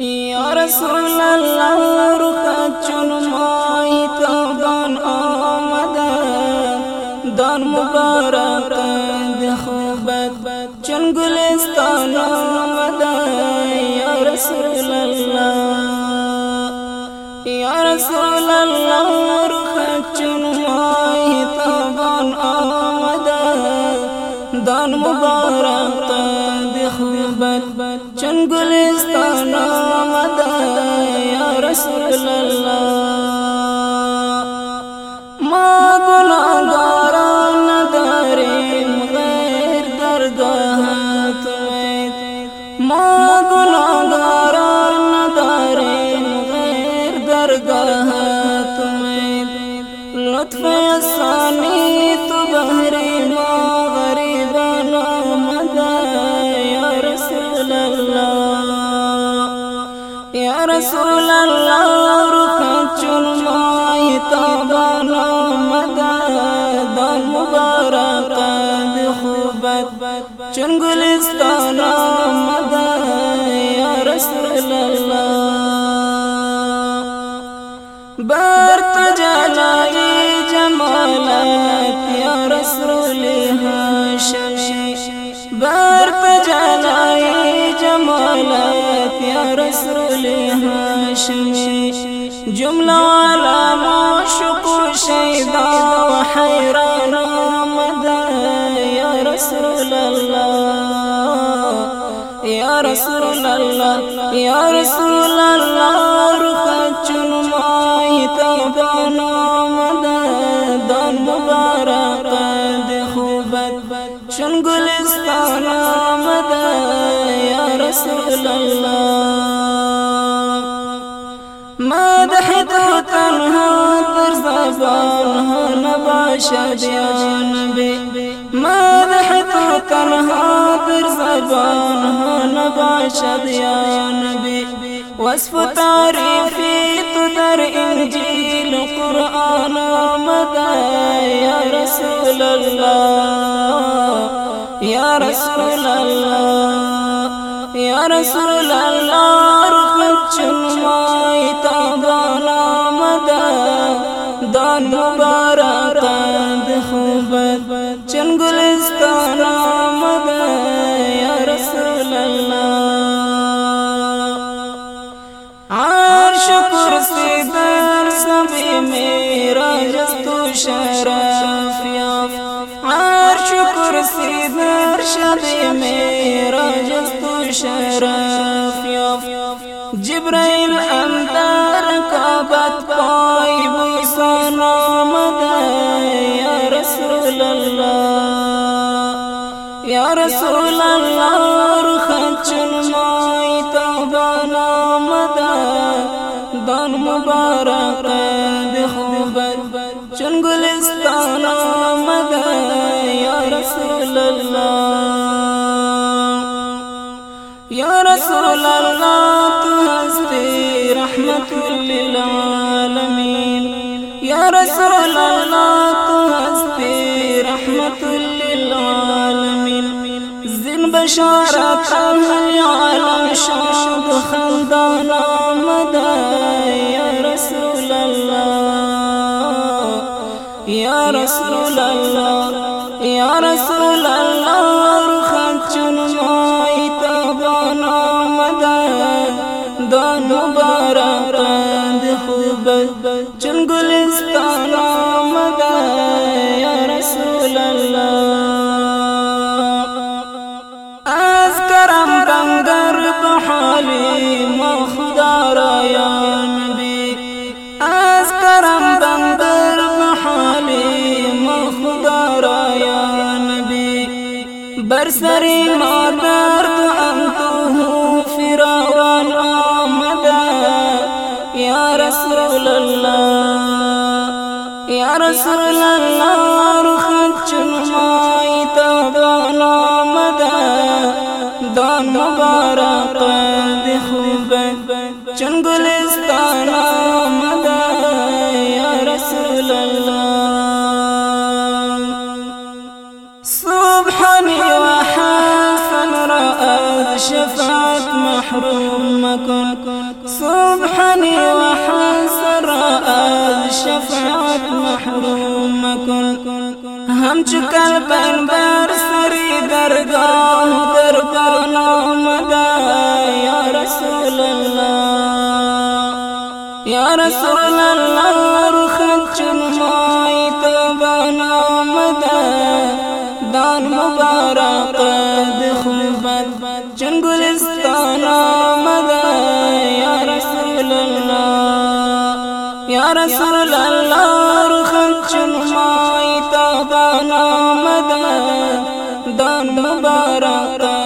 یا رسول اللہ رخ چن مائی تابان آمد دان مبارک خوبت چن گلستان آمد یا رسول اللہ یا رسول اللہ رخ چن مائی تابان آمد دان مبارک خوبت چن گلستان یا رسول اللہ۔ رسول اللہ رخ چن مائی تابان آمد دان مبارک خوبت چن گلستان آمد یا رسول اللہ بر تجلائی جمالات یا رسول ہاشمی بر تجلائی جمالات رسول ہاشمی جملہ علامہ شکر شیدہ و حیران آمد یا رسول اللہ، یا رسول اللہ، یا رسول اللہ، رخ چن مائی تابان آمد دان مبارک خوبت چن گلستان آمد یا رسول اللہ نباشد یا نبی مدح تو تنہا در زبان ہو نباشد یا نبی وصف تعریفی تو در انجیل قرآن آمد یا رسول اللہ یا رسول اللہ یا رسول اللہ رخ چن مائی تابان آمد دان مبارک عرش کرسی میرا جستو شرف جبرائیل اندر کعبت پائی بوسان آمد یا رسول اللہ. یا رسول اللہ رخ چن مائی تابان آمد دان مبارک خوبت چن گلستان آمد رسول اللہ، یا رسول اللہ، تو ہستی رحمت للعالمین۔ یا رسول اللہ، تو ہستی رحمت للعالمین۔ زن بشارت اہل عالم شاد خلدان آمد یا رسول اللہ، یا رسول اللہ۔ یا رسول اللہ رخ چن مائی تابان آمد دان مبارک خوبت چن گلستان آمد یا رسول اللہ از کرم بنگر بحالی۔ برسری ما درد انتو فراوان آمد یا رسول اللہ، یا رسول اللہ رخت چنمائی تابان آمد دان مبارک سبحانی و حسن شفاعت محروم مكن سبحاني وحسر الشفاعة محروم مكن هم چکل بین بر سری درگاه دربانا مدا یا رسول اللہ، یا رسول اللہ رخت چنمائی تبانا مدا دان مبارک دخوبت چنگلستانا اللہ یا رسول اللہ رخت چنمائی دانا مدا دان مبارک